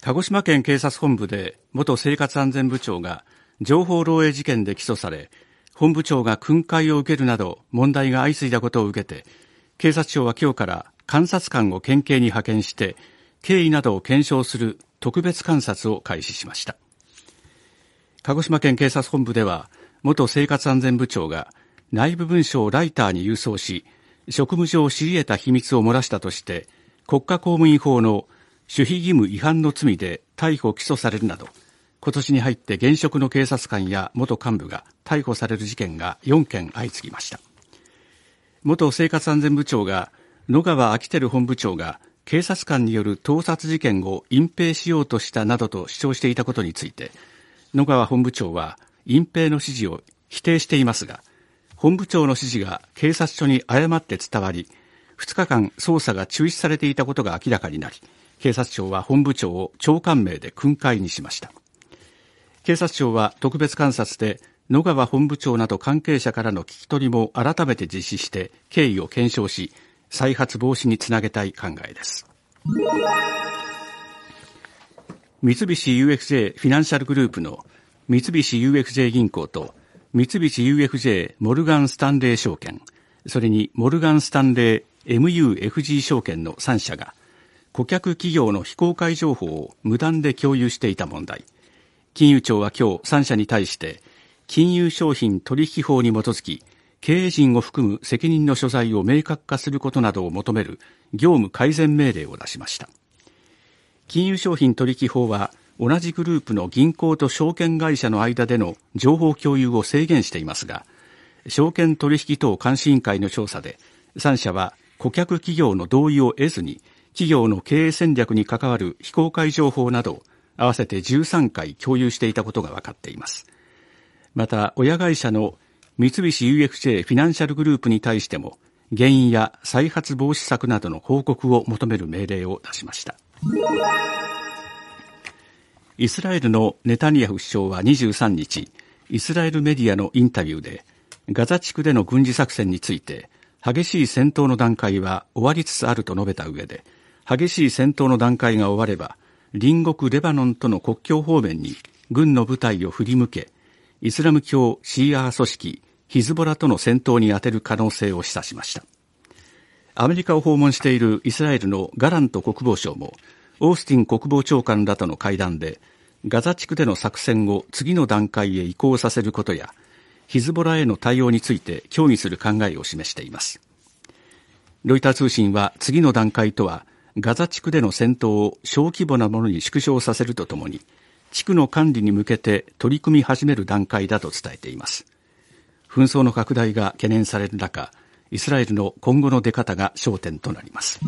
鹿児島県警察本部で、元生活安全部長が、情報漏洩事件で起訴され、本部長が訓戒を受けるなど問題が相次いだことを受けて、警察庁は今日から監察官を県警に派遣して、経緯などを検証する特別監察を開始しました。鹿児島県警察本部では、元生活安全部長が内部文書をライターに郵送し、職務上知り得た秘密を漏らしたとして、国家公務員法の守秘義務違反の罪で逮捕・起訴されるなど、今年に入って現職の警察官や元幹部が逮捕される事件が4件相次ぎました。元生活安全部長が野川昭輝本部長が警察官による盗撮事件を隠蔽しようとしたなどと主張していたことについて、野川本部長は隠蔽の指示を否定していますが、本部長の指示が警察署に誤って伝わり、2日間捜査が中止されていたことが明らかになり、警察庁は本部長を長官名で訓戒にしました。警察庁は特別監察で野川本部長など関係者からの聞き取りも改めて実施して経緯を検証し、再発防止につなげたい考えです。三菱 UFJ フィナンシャルグループの三菱 UFJ 銀行と三菱 UFJ モルガン・スタンレー証券、それにモルガン・スタンレー MUFG 証券の3社が、顧客企業の非公開情報を無断で共有していた問題。金融庁は今日3社に対して、金融商品取引法に基づき、経営陣を含む責任の所在を明確化することなどを求める業務改善命令を出しました。金融商品取引法は同じグループの銀行と証券会社の間での情報共有を制限していますが、証券取引等監視委員会の調査で、3社は顧客企業の同意を得ずに、企業の経営戦略に関わる非公開情報など合わせて13回共有していたことが分かっています。また、親会社の三菱 UFJ フィナンシャルグループに対しても、原因や再発防止策などの報告を求める命令を出しました。イスラエルのネタニヤフ首相は23日、イスラエルメディアのインタビューで、ガザ地区での軍事作戦について、激しい戦闘の段階は終わりつつあると述べた上で、激しい戦闘の段階が終われば、隣国レバノンとの国境方面に軍の部隊を振り向け、イスラム教シーアー組織ヒズボラとの戦闘に充てる可能性を示唆しました。アメリカを訪問しているイスラエルのガラント国防相も、オースティン国防長官らとの会談で、ガザ地区での作戦を次の段階へ移行させることや、ヒズボラへの対応について協議する考えを示しています。ロイター通信は次の段階とは、ガザ地区での戦闘を小規模なものに縮小させるとともに、地区の管理に向けて取り組み始める段階だと伝えています。紛争の拡大が懸念される中、イスラエルの今後の出方が焦点となります。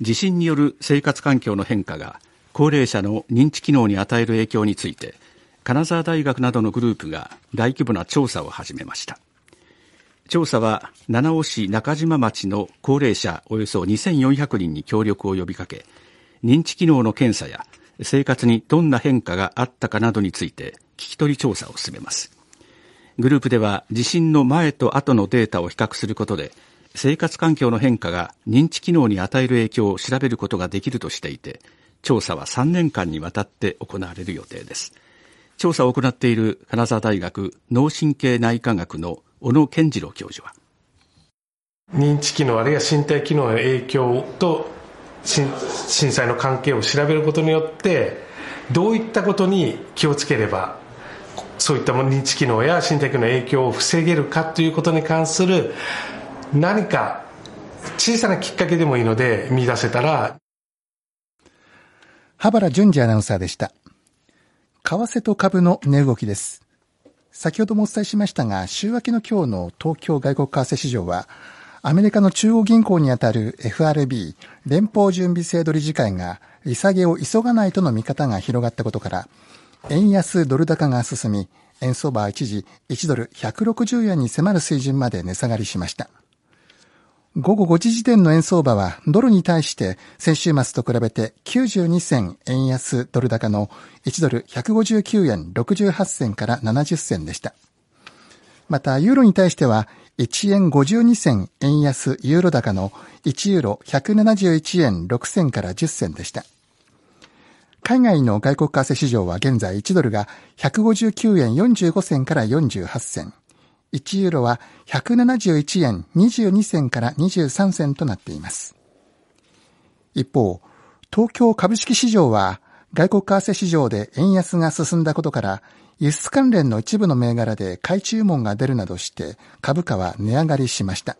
地震による生活環境の変化が高齢者の認知機能に与える影響について金沢大学などのグループが大規模な調査を始めました。調査は七尾市中島町の高齢者およそ2400人に協力を呼びかけ認知機能の検査や生活にどんな変化があったかなどについて聞き取り調査を進めます。グループでは地震の前と後のデータを比較することで生活環境の変化が認知機能に与える影響を調べることができるとしていて調査は3年間にわたって行われる予定です。調査を行っている金沢大学脳神経内科学の小野健次郎教授は認知機能あるいは身体機能の影響と震災の関係を調べることによってどういったことに気をつければそういった認知機能や身体機能の影響を防げるかということに関する何か小さなきっかけでもいいので見出せたら羽原淳二アナウンサーでした。為替と株の値動きです。先ほどもお伝えしましたが、週明けの今日の東京外国為替市場は、アメリカの中央銀行にあたる FRB 連邦準備制度理事会が利下げを急がないとの見方が広がったことから、円安ドル高が進み、円相場は一時1ドル160円に迫る水準まで値下がりしました。午後5時時点の円相場はドルに対して先週末と比べて92銭円安ドル高の1ドル159円68銭から70銭でした。また、ユーロに対しては、1円52銭円安ユーロ高の1ユーロ171円6銭から10銭でした。海外の外国為替市場は現在1ドルが159円45銭から48銭。1ユーロは171円22銭から23銭となっています。一方、東京株式市場は外国為替市場で円安が進んだことから輸出関連の一部の銘柄で買い注文が出るなどして株価は値上がりしました。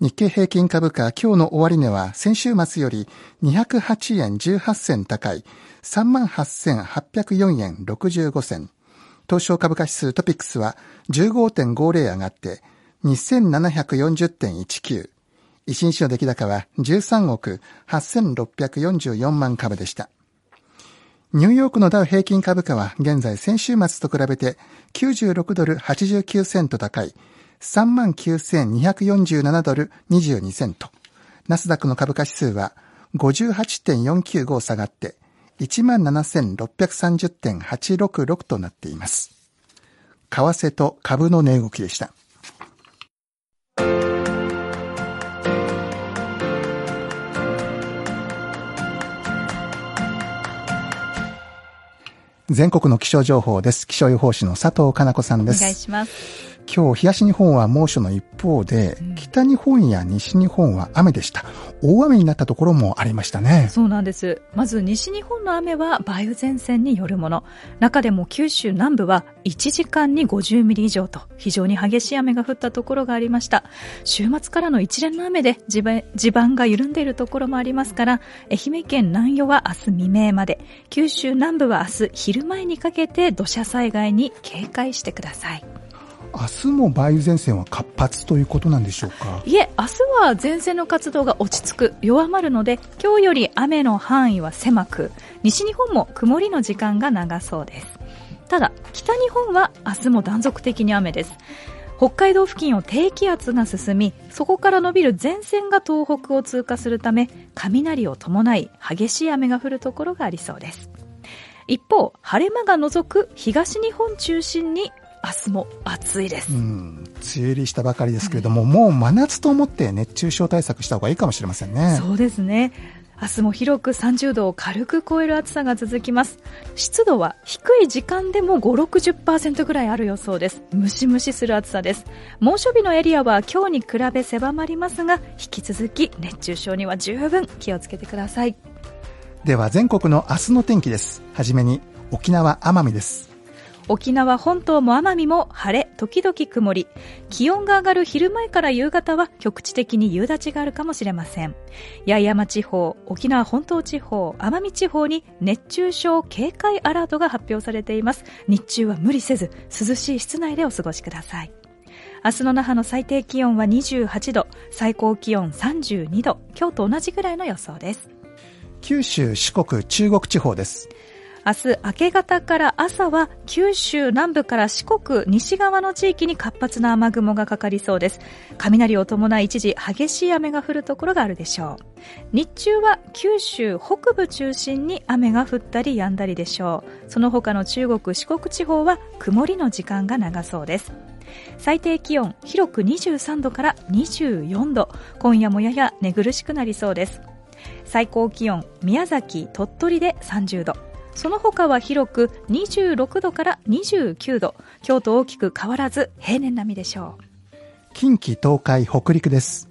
日経平均株価今日の終値は先週末より208円18銭高い38,804円65銭。東証株価指数トピックスは15.50上がって2740.19。維新市の出来高は13億8644万株でした。ニューヨークのダウ平均株価は現在先週末と比べて96ドル89セント高い39,247ドル22セント。ナスダックの株価指数は58.495下がって17,630.866となっています。為替と株の値動きでした。全国の気象情報です。気象予報士の佐藤かな子さんです。お願いします。今日東日本は猛暑の一方で、うん、北日本や西日本は雨でした。大雨になったところもありましたね。そうなんです。まず西日本の雨は梅雨前線によるもの。中でも九州南部は1時間に50ミリ以上と非常に激しい雨が降ったところがありました。週末からの一連の雨で地盤が緩んでいるところもありますから、愛媛県南予は明日未明まで、九州南部は明日昼前にかけて土砂災害に警戒してください。明日も梅雨前線は活発ということなんでしょうか？いえ、明日は前線の活動が落ち着く、弱まるので、今日より雨の範囲は狭く、西日本も曇りの時間が長そうです。ただ、北日本は明日も断続的に雨です。北海道付近を低気圧が進み、そこから伸びる前線が東北を通過するため、雷を伴い激しい雨が降るところがありそうです。一方、晴れ間が除く東日本中心に明日も暑いです。うん、梅雨入りしたばかりですけれども、もう真夏と思って熱中症対策した方がいいかもしれませんね。そうですね。明日も広く30度を軽く超える暑さが続きます。湿度は低い時間でも5、60%ぐらいある予想です。ムシムシする暑さです。猛暑日のエリアは今日に比べ狭まりますが引き続き熱中症には十分気をつけてください。では全国の明日の天気です。はじめに沖縄奄美です沖縄本島も奄美も晴れ、時々曇り。気温が上がる昼前から夕方は局地的に夕立があるかもしれません。八重山地方、沖縄本島地方、奄美地方に熱中症警戒アラートが発表されています。日中は無理せず、涼しい室内でお過ごしください。明日の那覇の最低気温は28度、最高気温32度、今日と同じぐらいの予想です。九州、四国、中国地方です。明日明け方から朝は九州南部から四国西側の地域に活発な雨雲がかかりそうです。雷を伴い一時激しい雨が降るところがあるでしょう。日中は九州北部中心に雨が降ったり止んだりでしょう。その他の中国四国地方は曇りの時間が長そうです。最低気温広く23度から24度。今夜もやや寝苦しくなりそうです。最高気温宮崎鳥取で30度。その他は広く26度から29度。今日と大きく変わらず平年並みでしょう。近畿東海北陸です。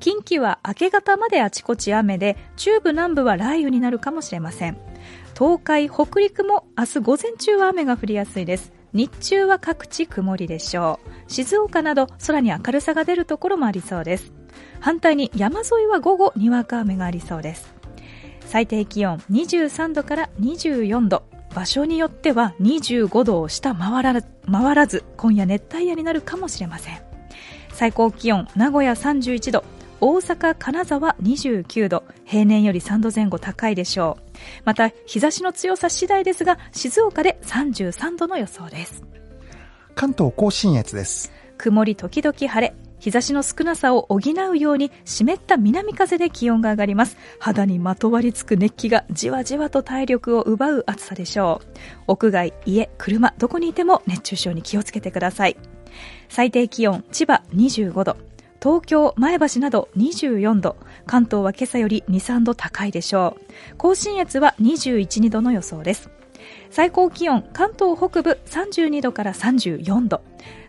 近畿は明け方まであちこち雨で中部南部は雷雨になるかもしれません。東海北陸も明日午前中は雨が降りやすいです。日中は各地曇りでしょう。静岡など空に明るさが出るところもありそうです。反対に山沿いは午後にわか雨がありそうです最低気温23度から24度。場所によっては25度を下回ら回らず今夜熱帯夜になるかもしれません。最高気温名古屋31度。大阪、金沢29度。平年より3度前後高いでしょう。また日差しの強さ次第ですが静岡で33度の予想です。関東甲信越です。曇り時々晴れ日差しの少なさを補うように湿った南風で気温が上がります。肌にまとわりつく熱気がじわじわと体力を奪う暑さでしょう。屋外家車どこにいても熱中症に気をつけてください。最低気温千葉25度。東京、前橋など24度。関東は今朝より2、3度高いでしょう。甲信越は21、2度の予想です。最高気温関東北部32度から34度。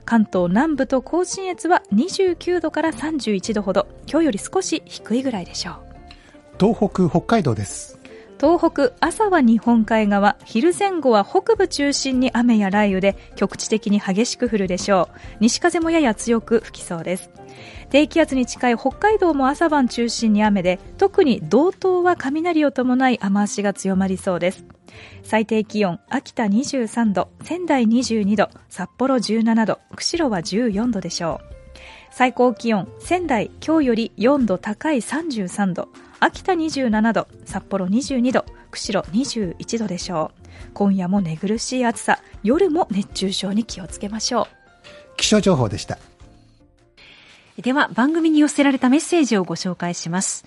関東南部と甲信越は29度から31度ほど。今日より少し低いぐらいでしょう。東北北海道です。東北朝は日本海側。昼前後は北部中心に雨や雷雨で局地的に激しく降るでしょう。西風もやや強く吹きそうです低気圧に近い北海道も朝晩中心に雨で特に道東は雷を伴い雨足が強まりそうです。最低気温秋田23度仙台22度札幌17度釧路は14度でしょう。最高気温仙台今日より4度高い33度秋田27度札幌22度釧路21度でしょう。今夜も寝苦しい暑さ夜も熱中症に気をつけましょう。気象情報でした。では番組に寄せられたメッセージをご紹介します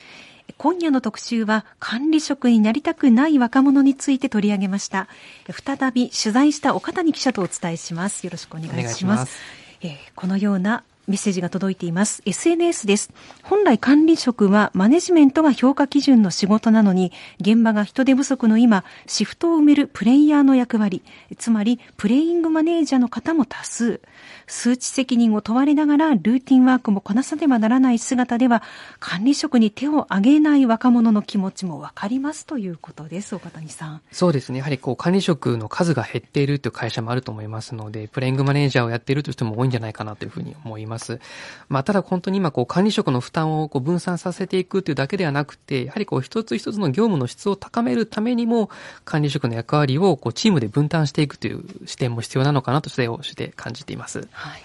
今夜の特集は管理職になりたくない若者について取り上げました再び取材した岡谷記者とお伝えしますよろしくお願いしますえー、このようなメッセージが届いています。SNS です。本来管理職はマネジメントが評価基準の仕事なのに、現場が人手不足の今、シフトを埋めるプレイヤーの役割、つまりプレイングマネージャーの方も多数。数値責任を問われながらルーティンワークもこなさねばならない姿では、管理職に手を挙げない若者の気持ちもわかりますということです、岡谷さん。そうですね。やはりこう管理職の数が減っているという会社もあると思いますので、プレイングマネージャーをやっているという人も多いんじゃないかなというふうに思います。まあ、ただ本当に今こう管理職の負担をこう分散させていくというだけではなくて、やはりこう一つ一つの業務の質を高めるためにも、管理職の役割をこうチームで分担していくという視点も必要なのかなと取材をして感じています。はい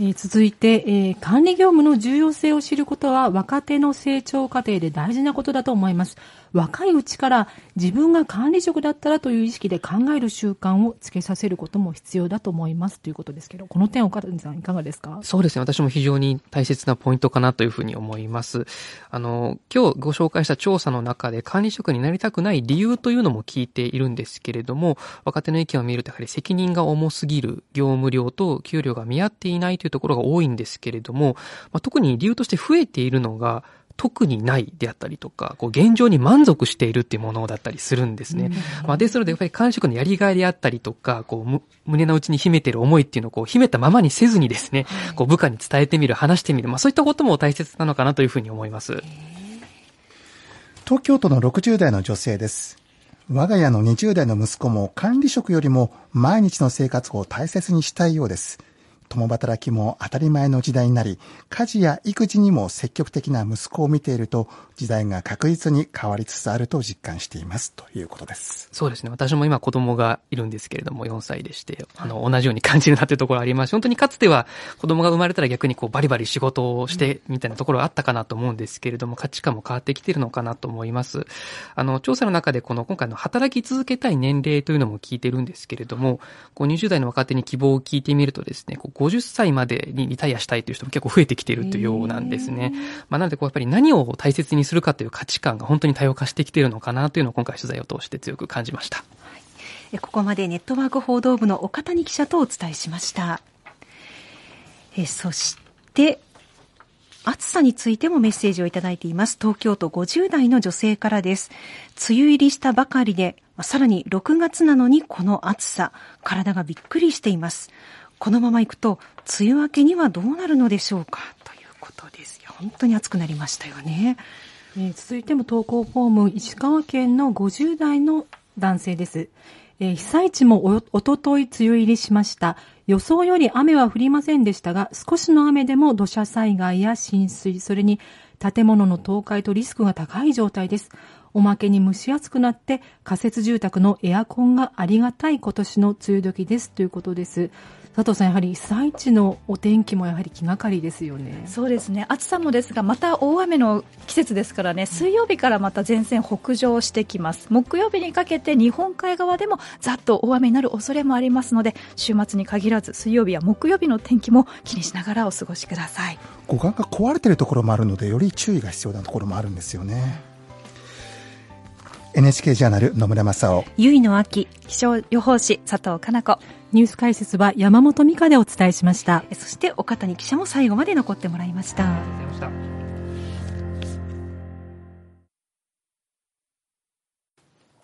えー、続いて、えー、管理業務の重要性を知ることは若手の成長過程で大事なことだと思います。若いうちから自分が管理職だったらという意識で考える習慣をつけさせることも必要だと思いますということですけど、この点岡谷さんいかがですか？そうですね。私も非常に大切なポイントかなというふうに思います。あの、今日ご紹介した調査の中で管理職になりたくない理由というのも聞いているんですけれども、若手の意見を見るとやはり責任が重すぎる、業務量と給料が見合っていないというところが多いんですけれども、まあ、特に理由として増えているのが、特にないであったりとか、こう現状に満足しているっていうものだったりするんですね。まあ、ですので、やっぱり管理職のやりがいであったりとか、こう、胸の内に秘めている思いっていうのをこう、秘めたままにせずにですね、こう、部下に伝えてみる、話してみる、まあ、そういったことも大切なのかなというふうに思います。東京都の60代の女性です。我が家の20代の息子も管理職よりも毎日の生活を大切にしたいようです。共働きも当たり前の時代になり、家事や育児にも積極的な息子を見ていると、時代が確実に変わりつつあると実感していますということです。そうですね。私も今子供がいるんですけれども、4歳でして、あの、同じように感じるなというところあります、本当にかつては子供が生まれたら逆にこうバリバリ仕事をしてみたいなところあったかなと思うんですけれども、価値観も変わってきているのかなと思います。あの、調査の中でこの今回の働き続けたい年齢というのも聞いてるんですけれども、こう20代の若手に希望を聞いてみるとですね、こう50歳までにリタイアしたいという人も結構増えてきているというようなんですね。まあ、なのでこうやっぱり何を大切にするかという価値観が本当に多様化してきているのかなというのを今回取材を通して強く感じました。はい、ここまでネットワーク報道部の岡谷記者とお伝えしました。えそして、暑さについてもメッセージをいただいています。東京都50代の女性からです。梅雨入りしたばかりで、さらに6月なのにこの暑さ、体がびっくりしています。このままいくと、梅雨明けにはどうなるのでしょうか？ということですよ。本当に暑くなりましたよね。えー、続いても投稿フォーム、石川県の50代の男性です。えー、被災地もおおととい梅雨入りしました。予想より雨は降りませんでしたが、少しの雨でも土砂災害や浸水、それに建物の倒壊とリスクが高い状態です。おまけに蒸し暑くなって仮設住宅のエアコンがありがたい今年の梅雨時ですということです。佐藤さん、やはり被災地のお天気もやはり気がかりですよね。そうですね。暑さもですが、また大雨の季節ですからね、水曜日からまた前線北上してきます。木曜日にかけて日本海側でもざっと大雨になる恐れもありますので、週末に限らず水曜日や木曜日の天気も気にしながらお過ごしください。護岸が壊れているところもあるので、より注意が必要なところもあるんですよね。NHK ジャーナル野村正夫。ゆいの秋。気象予報士佐藤かな子。ニュース解説は山本美香でお伝えしました。そして岡谷記者も最後まで残ってもらいました。ありがとうございました。